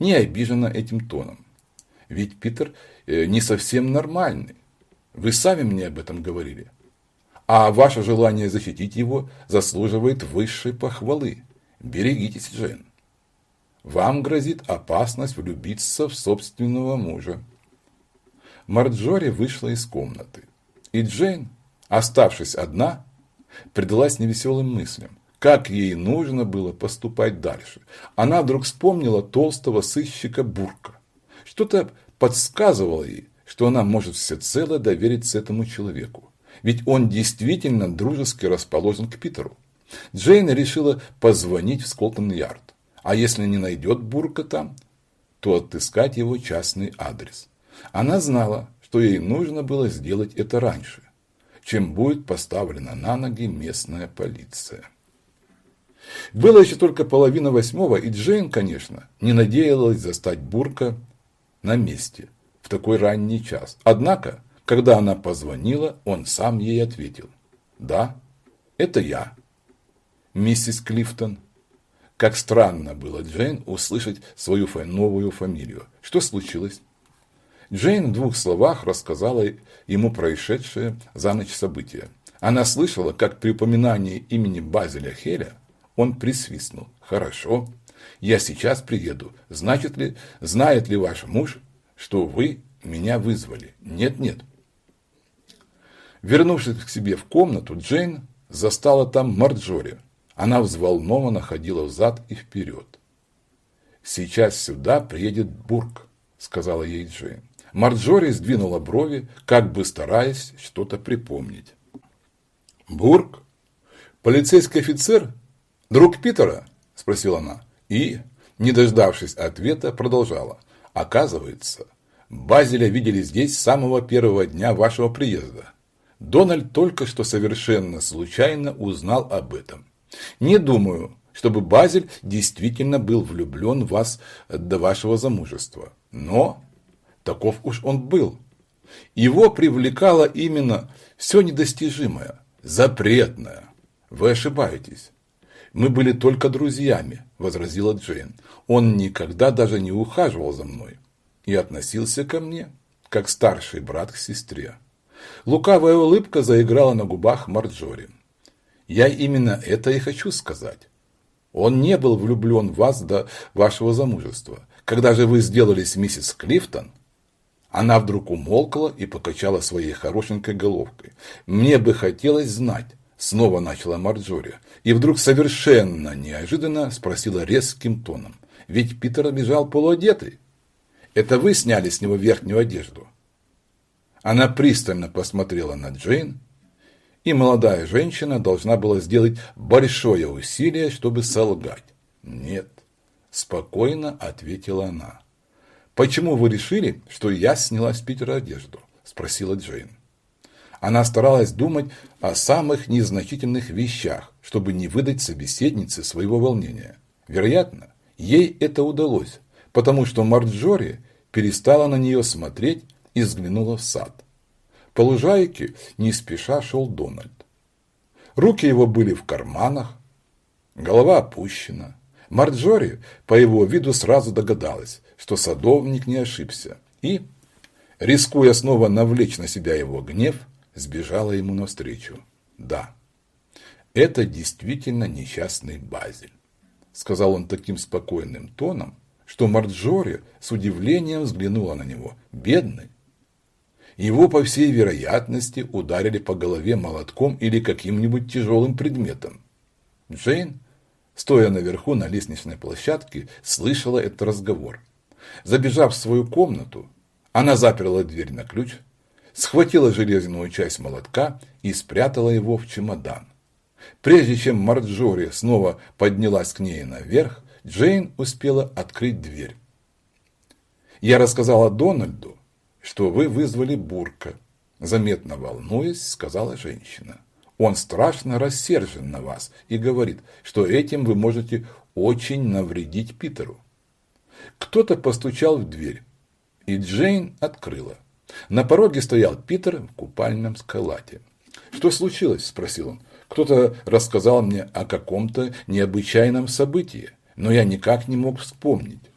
не обижена этим тоном. Ведь Питер э, не совсем нормальный. Вы сами мне об этом говорили. А ваше желание защитить его заслуживает высшей похвалы. Берегитесь, Джейн. Вам грозит опасность влюбиться в собственного мужа. Марджори вышла из комнаты. И Джейн, оставшись одна, предалась невеселым мыслям. Как ей нужно было поступать дальше. Она вдруг вспомнила толстого сыщика Бурка. Что-то подсказывало ей, что она может всецело довериться этому человеку. Ведь он действительно дружески расположен к Питеру. Джейн решила позвонить в Скотланд-Ярд. А если не найдет Бурка там, то отыскать его частный адрес. Она знала, что ей нужно было сделать это раньше, чем будет поставлена на ноги местная полиция. Было еще только половина восьмого, и Джейн, конечно, не надеялась застать Бурка на месте в такой ранний час. Однако, когда она позвонила, он сам ей ответил. «Да, это я, миссис Клифтон». Как странно было Джейн услышать свою новую фамилию. Что случилось? Джейн в двух словах рассказала ему происшедшее за ночь события. Она слышала, как при упоминании имени Базеля Хеля он присвистнул. «Хорошо, я сейчас приеду. Значит ли, знает ли ваш муж, что вы меня вызвали?» «Нет-нет». Вернувшись к себе в комнату, Джейн застала там Марджори. Она взволнованно ходила взад и вперед. «Сейчас сюда приедет Бург», – сказала ей Джейн. Марджори сдвинула брови, как бы стараясь что-то припомнить. «Бург? Полицейский офицер? Друг Питера?» – спросила она. И, не дождавшись ответа, продолжала. «Оказывается, Базеля видели здесь с самого первого дня вашего приезда. Дональд только что совершенно случайно узнал об этом. Не думаю, чтобы Базель действительно был влюблен в вас до вашего замужества. Но Таков уж он был. Его привлекало именно все недостижимое, запретное. Вы ошибаетесь. Мы были только друзьями, возразила Джейн. Он никогда даже не ухаживал за мной и относился ко мне, как старший брат к сестре. Лукавая улыбка заиграла на губах Марджори. Я именно это и хочу сказать. Он не был влюблен в вас до вашего замужества. Когда же вы сделались миссис Клифтон, она вдруг умолкла и покачала своей хорошенькой головкой. «Мне бы хотелось знать», – снова начала Марджори, и вдруг совершенно неожиданно спросила резким тоном. «Ведь Питер бежал полуодетый. Это вы сняли с него верхнюю одежду?» Она пристально посмотрела на Джейн, и молодая женщина должна была сделать большое усилие, чтобы солгать. «Нет», – спокойно ответила она. «Почему вы решили, что я сняла с Питера одежду?» – спросила Джейн. Она старалась думать о самых незначительных вещах, чтобы не выдать собеседнице своего волнения. Вероятно, ей это удалось, потому что Марджори перестала на нее смотреть и взглянула в сад. По лужайке не спеша шел Дональд. Руки его были в карманах, голова опущена. Марджори по его виду сразу догадалась, что садовник не ошибся, и, рискуя снова навлечь на себя его гнев, сбежала ему навстречу. «Да, это действительно несчастный Базель», – сказал он таким спокойным тоном, что Марджори с удивлением взглянула на него. «Бедный». Его, по всей вероятности, ударили по голове молотком или каким-нибудь тяжелым предметом. Джейн, стоя наверху на лестничной площадке, слышала этот разговор. Забежав в свою комнату, она заперла дверь на ключ, схватила железную часть молотка и спрятала его в чемодан. Прежде чем Марджори снова поднялась к ней наверх, Джейн успела открыть дверь. «Я рассказала Дональду, что вы вызвали Бурка», заметно волнуясь, сказала женщина. «Он страшно рассержен на вас и говорит, что этим вы можете очень навредить Питеру». Кто-то постучал в дверь, и Джейн открыла. На пороге стоял Питер в купальном скалате. «Что случилось?» – спросил он. «Кто-то рассказал мне о каком-то необычайном событии, но я никак не мог вспомнить.